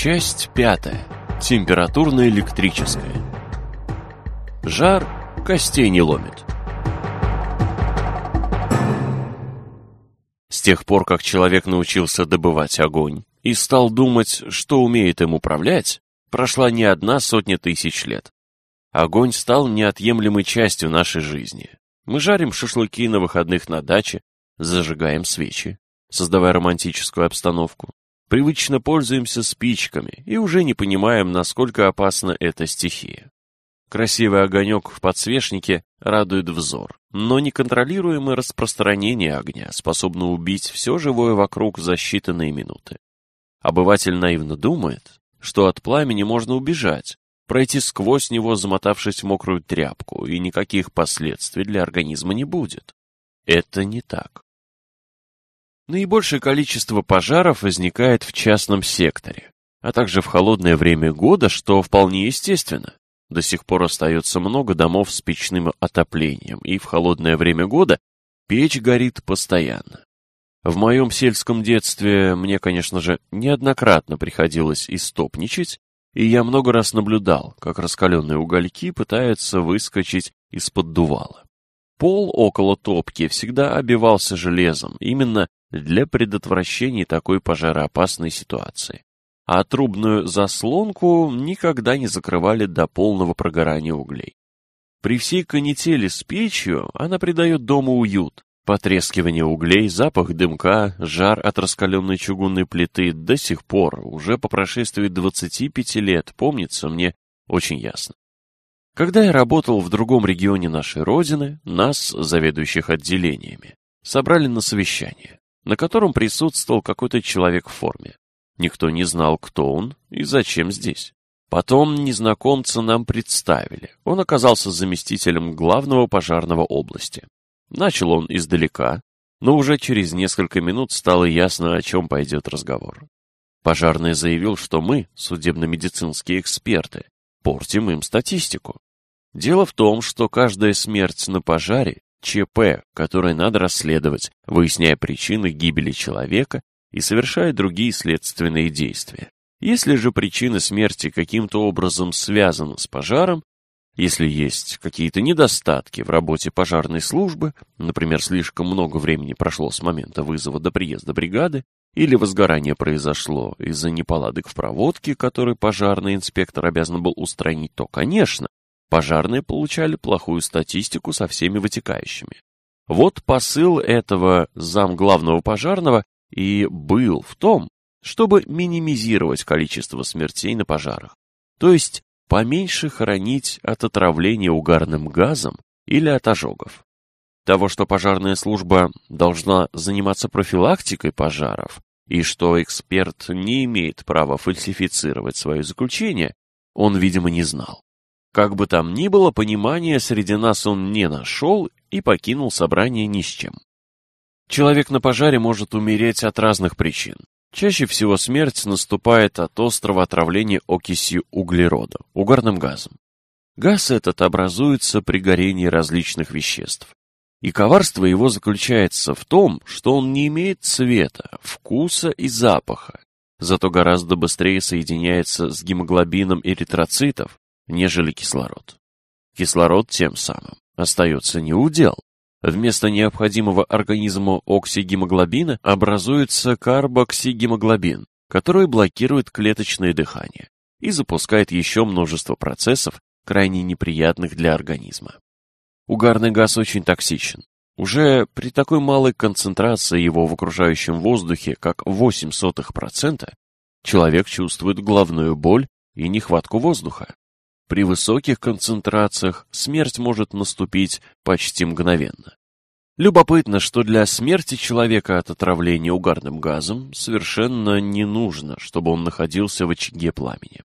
Часть пятая. Температурно-электрическая. Жар костей не ломит. С тех пор, как человек научился добывать огонь и стал думать, что умеет им управлять, прошла не одна сотня тысяч лет. Огонь стал неотъемлемой частью нашей жизни. Мы жарим шашлыки на выходных на даче, зажигаем свечи, создавая романтическую обстановку, привычно пользуемся спичками и уже не понимаем, насколько опасна эта стихия. Красивый огонек в подсвечнике радует взор, но неконтролируемое распространение огня способно убить все живое вокруг за считанные минуты. Обыватель наивно думает, что от пламени можно убежать, пройти сквозь него, замотавшись в мокрую тряпку, и никаких последствий для организма не будет. Это не так. Наибольшее количество пожаров возникает в частном секторе, а также в холодное время года, что вполне естественно. До сих пор остается много домов с печным отоплением, и в холодное время года печь горит постоянно. В моем сельском детстве мне, конечно же, неоднократно приходилось истопничать, и я много раз наблюдал, как раскаленные угольки пытаются выскочить из-под дувала. Пол около топки всегда обивался железом, именно для предотвращения такой пожароопасной ситуации. А трубную заслонку никогда не закрывали до полного прогорания углей. При всей канители с печью она придает дому уют. Потрескивание углей, запах дымка, жар от раскаленной чугунной плиты до сих пор, уже по прошествии 25 лет, помнится мне очень ясно. Когда я работал в другом регионе нашей Родины, нас, заведующих отделениями, собрали на совещание на котором присутствовал какой-то человек в форме. Никто не знал, кто он и зачем здесь. Потом незнакомца нам представили. Он оказался заместителем главного пожарного области. Начал он издалека, но уже через несколько минут стало ясно, о чем пойдет разговор. Пожарный заявил, что мы, судебно-медицинские эксперты, портим им статистику. Дело в том, что каждая смерть на пожаре ЧП, которые надо расследовать, выясняя причины гибели человека и совершая другие следственные действия. Если же причина смерти каким-то образом связана с пожаром, если есть какие-то недостатки в работе пожарной службы, например, слишком много времени прошло с момента вызова до приезда бригады, или возгорание произошло из-за неполадок в проводке, который пожарный инспектор обязан был устранить, то, конечно, Пожарные получали плохую статистику со всеми вытекающими. Вот посыл этого зам главного пожарного и был в том, чтобы минимизировать количество смертей на пожарах. То есть поменьше хранить от отравления угарным газом или от ожогов. Того, что пожарная служба должна заниматься профилактикой пожаров, и что эксперт не имеет права фальсифицировать свое заключение, он, видимо, не знал. Как бы там ни было, понимания среди нас он не нашел и покинул собрание ни с чем. Человек на пожаре может умереть от разных причин. Чаще всего смерть наступает от острого отравления окисью углерода, угарным газом. Газ этот образуется при горении различных веществ. И коварство его заключается в том, что он не имеет цвета, вкуса и запаха, зато гораздо быстрее соединяется с гемоглобином эритроцитов, нежели кислород. Кислород тем самым остается неудел. Вместо необходимого организму оксигемоглобина образуется карбоксигемоглобин, который блокирует клеточное дыхание и запускает еще множество процессов, крайне неприятных для организма. Угарный газ очень токсичен. Уже при такой малой концентрации его в окружающем воздухе, как 0,08%, человек чувствует головную боль и нехватку воздуха. При высоких концентрациях смерть может наступить почти мгновенно. Любопытно, что для смерти человека от отравления угарным газом совершенно не нужно, чтобы он находился в очаге пламени.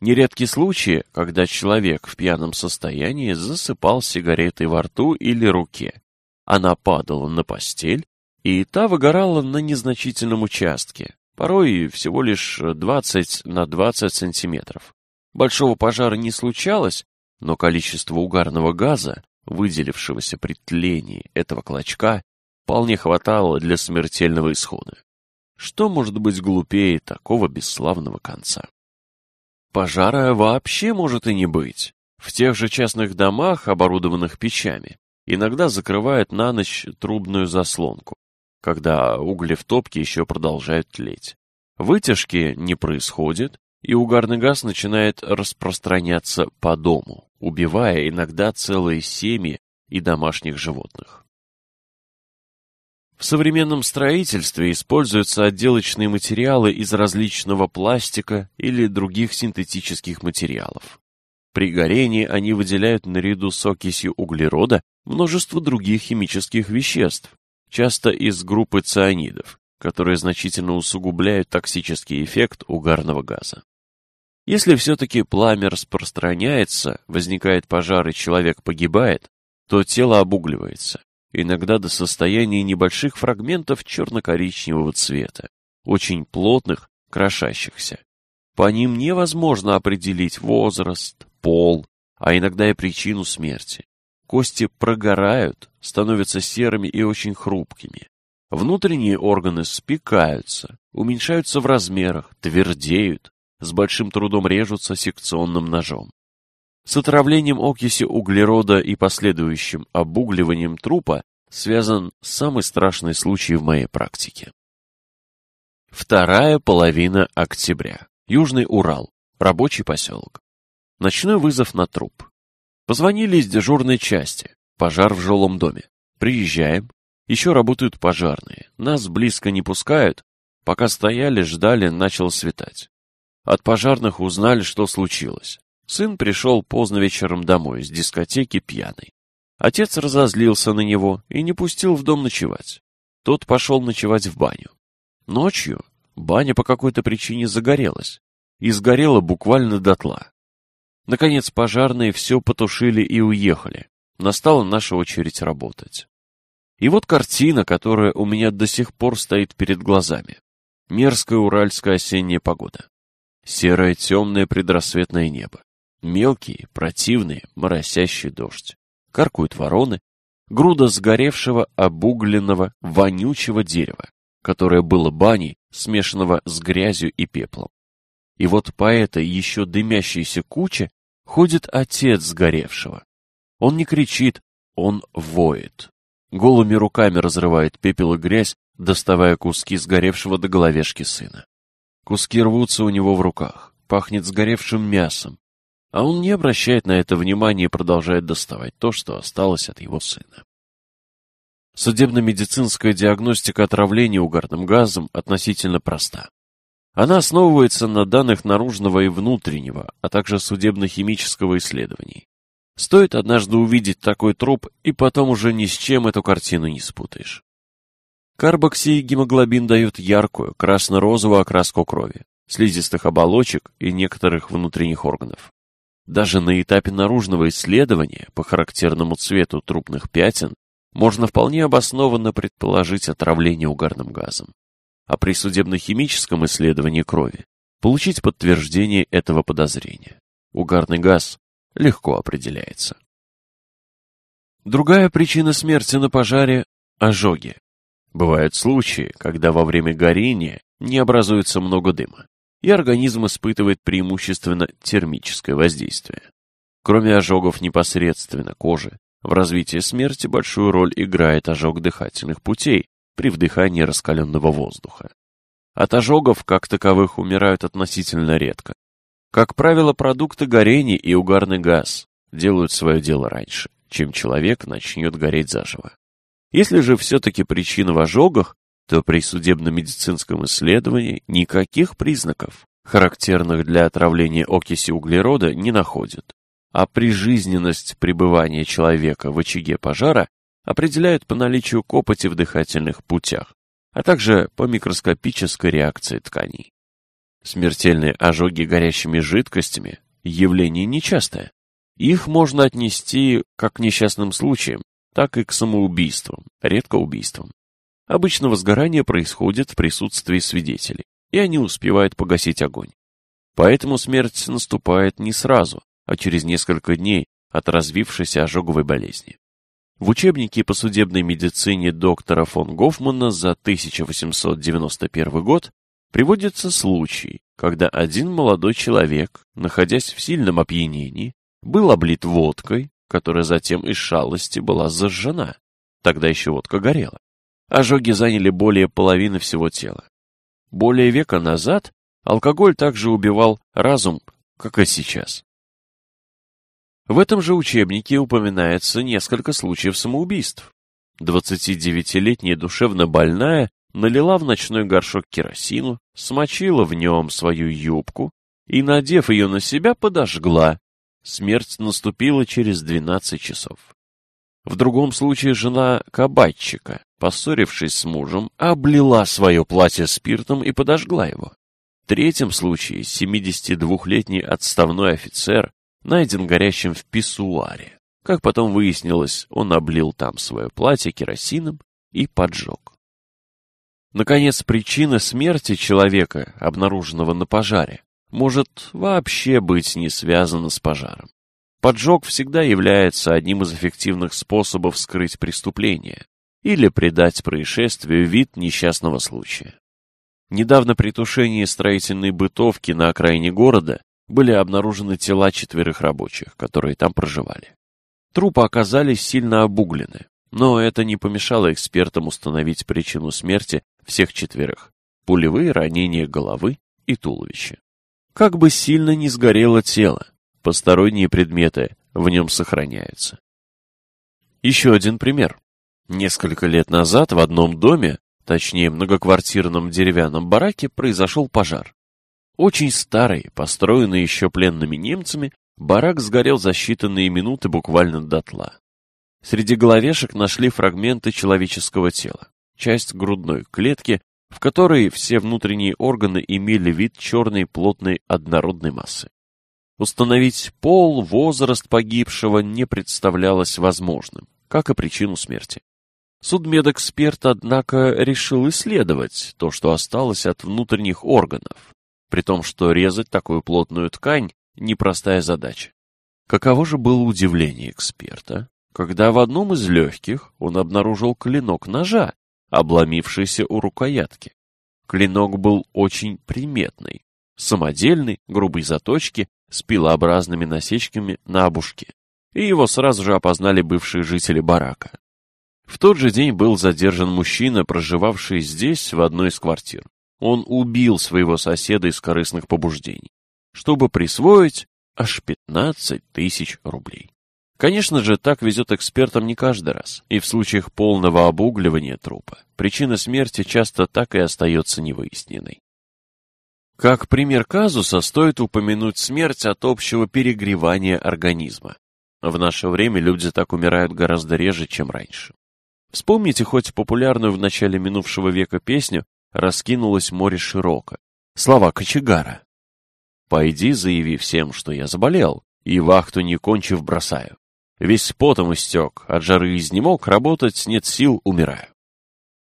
Нередки случаи, когда человек в пьяном состоянии засыпал сигаретой во рту или руке. Она падала на постель, и та выгорала на незначительном участке, порой всего лишь 20 на 20 сантиметров. Большого пожара не случалось, но количество угарного газа, выделившегося при тлении этого клочка, вполне хватало для смертельного исхода. Что может быть глупее такого бесславного конца? Пожара вообще может и не быть. В тех же частных домах, оборудованных печами, иногда закрывают на ночь трубную заслонку, когда угли в топке еще продолжают тлеть. Вытяжки не происходит, и угарный газ начинает распространяться по дому, убивая иногда целые семьи и домашних животных. В современном строительстве используются отделочные материалы из различного пластика или других синтетических материалов. При горении они выделяют наряду с окисью углерода множество других химических веществ, часто из группы цианидов, которые значительно усугубляют токсический эффект угарного газа. Если все-таки пламя распространяется, возникает пожар и человек погибает, то тело обугливается, иногда до состояния небольших фрагментов черно-коричневого цвета, очень плотных, крошащихся. По ним невозможно определить возраст, пол, а иногда и причину смерти. Кости прогорают, становятся серыми и очень хрупкими. Внутренние органы спекаются, уменьшаются в размерах, твердеют, с большим трудом режутся секционным ножом. С отравлением окиси углерода и последующим обугливанием трупа связан самый страшный случай в моей практике. Вторая половина октября. Южный Урал. Рабочий поселок. Ночной вызов на труп. Позвонили из дежурной части. Пожар в жилом доме. Приезжаем. Еще работают пожарные. Нас близко не пускают. Пока стояли, ждали, начало светать. От пожарных узнали, что случилось. Сын пришел поздно вечером домой, с дискотеки пьяный. Отец разозлился на него и не пустил в дом ночевать. Тот пошел ночевать в баню. Ночью баня по какой-то причине загорелась. И сгорела буквально дотла. Наконец пожарные все потушили и уехали. Настала наша очередь работать. И вот картина, которая у меня до сих пор стоит перед глазами. Мерзкая уральская осенняя погода. Серое темное предрассветное небо. мелкий противный моросящий дождь. каркают вороны. Груда сгоревшего, обугленного, вонючего дерева, которое было баней, смешанного с грязью и пеплом. И вот по этой еще дымящейся куче ходит отец сгоревшего. Он не кричит, он воет. Голыми руками разрывает пепел и грязь, доставая куски сгоревшего до головешки сына. Куски рвутся у него в руках, пахнет сгоревшим мясом. А он не обращает на это внимания и продолжает доставать то, что осталось от его сына. Судебно-медицинская диагностика отравления угарным газом относительно проста. Она основывается на данных наружного и внутреннего, а также судебно-химического исследований. Стоит однажды увидеть такой труп, и потом уже ни с чем эту картину не спутаешь. Карбокси и гемоглобин дают яркую, красно-розовую окраску крови, слизистых оболочек и некоторых внутренних органов. Даже на этапе наружного исследования по характерному цвету трупных пятен можно вполне обоснованно предположить отравление угарным газом. А при судебно-химическом исследовании крови получить подтверждение этого подозрения. Угарный газ легко определяется. Другая причина смерти на пожаре – ожоги, Бывают случаи, когда во время горения не образуется много дыма, и организм испытывает преимущественно термическое воздействие. Кроме ожогов непосредственно кожи, в развитии смерти большую роль играет ожог дыхательных путей при вдыхании раскаленного воздуха. От ожогов, как таковых, умирают относительно редко. Как правило, продукты горения и угарный газ делают свое дело раньше, чем человек начнет гореть заживо. Если же все-таки причина в ожогах, то при судебно-медицинском исследовании никаких признаков, характерных для отравления окиси углерода, не находят. А прижизненность пребывания человека в очаге пожара определяют по наличию копоти в дыхательных путях, а также по микроскопической реакции тканей. Смертельные ожоги горящими жидкостями – явление нечастое. Их можно отнести как к несчастным случаям, так и к самоубийствам, редко убийствам. Обычно возгорание происходит в присутствии свидетелей, и они успевают погасить огонь. Поэтому смерть наступает не сразу, а через несколько дней от развившейся ожоговой болезни. В учебнике по судебной медицине доктора фон Гофмана за 1891 год приводится случай, когда один молодой человек, находясь в сильном опьянении, был облит водкой, которая затем из шалости была зажжена. Тогда еще водка горела. Ожоги заняли более половины всего тела. Более века назад алкоголь также убивал разум, как и сейчас. В этом же учебнике упоминается несколько случаев самоубийств. 29-летняя душевно больная налила в ночной горшок керосину, смочила в нем свою юбку и, надев ее на себя, подожгла, Смерть наступила через 12 часов. В другом случае жена кабачика, поссорившись с мужем, облила свое платье спиртом и подожгла его. В третьем случае 72-летний отставной офицер найден горящим в писсуаре. Как потом выяснилось, он облил там свое платье керосином и поджег. Наконец, причина смерти человека, обнаруженного на пожаре, может вообще быть не связано с пожаром. Поджог всегда является одним из эффективных способов скрыть преступление или придать происшествию вид несчастного случая. Недавно при тушении строительной бытовки на окраине города были обнаружены тела четверых рабочих, которые там проживали. Трупы оказались сильно обуглены, но это не помешало экспертам установить причину смерти всех четверых – пулевые ранения головы и туловища. Как бы сильно ни сгорело тело, посторонние предметы в нем сохраняются. Еще один пример. Несколько лет назад в одном доме, точнее многоквартирном деревянном бараке, произошел пожар. Очень старый, построенный еще пленными немцами, барак сгорел за считанные минуты буквально дотла. Среди головешек нашли фрагменты человеческого тела, часть грудной клетки, в которой все внутренние органы имели вид черной плотной однородной массы. Установить пол, возраст погибшего не представлялось возможным, как и причину смерти. Судмедэксперт, однако, решил исследовать то, что осталось от внутренних органов, при том, что резать такую плотную ткань – непростая задача. Каково же было удивление эксперта, когда в одном из легких он обнаружил клинок ножа, обломившийся у рукоятки. Клинок был очень приметный, самодельный, грубой заточки, с пилообразными насечками на обушке, и его сразу же опознали бывшие жители барака. В тот же день был задержан мужчина, проживавший здесь, в одной из квартир. Он убил своего соседа из корыстных побуждений, чтобы присвоить аж 15 тысяч рублей. Конечно же, так везет экспертам не каждый раз, и в случаях полного обугливания трупа причина смерти часто так и остается невыясненной. Как пример казуса стоит упомянуть смерть от общего перегревания организма. В наше время люди так умирают гораздо реже, чем раньше. Вспомните хоть популярную в начале минувшего века песню «Раскинулось море широко». Слова кочегара. «Пойди, заяви всем, что я заболел, и вахту не кончив бросаю. Весь потом истек, от жары изнемог, работать нет сил, умираю.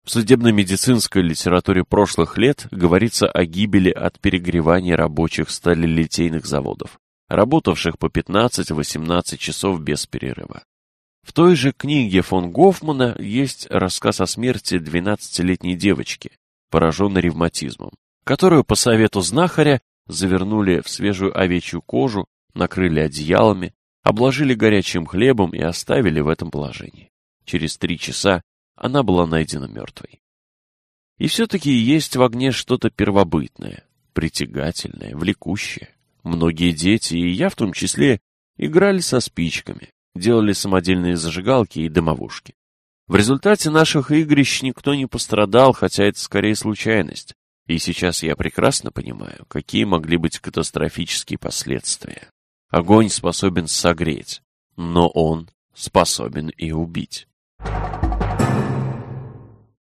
В судебно-медицинской литературе прошлых лет говорится о гибели от перегревания рабочих сталелитейных заводов, работавших по 15-18 часов без перерыва. В той же книге фон Гофмана есть рассказ о смерти 12-летней девочки, пораженной ревматизмом, которую по совету знахаря завернули в свежую овечью кожу, накрыли одеялами, обложили горячим хлебом и оставили в этом положении. Через три часа она была найдена мертвой. И все-таки есть в огне что-то первобытное, притягательное, влекущее. Многие дети, и я в том числе, играли со спичками, делали самодельные зажигалки и дымовушки. В результате наших игрищ никто не пострадал, хотя это скорее случайность. И сейчас я прекрасно понимаю, какие могли быть катастрофические последствия. Огонь способен согреть, но он способен и убить.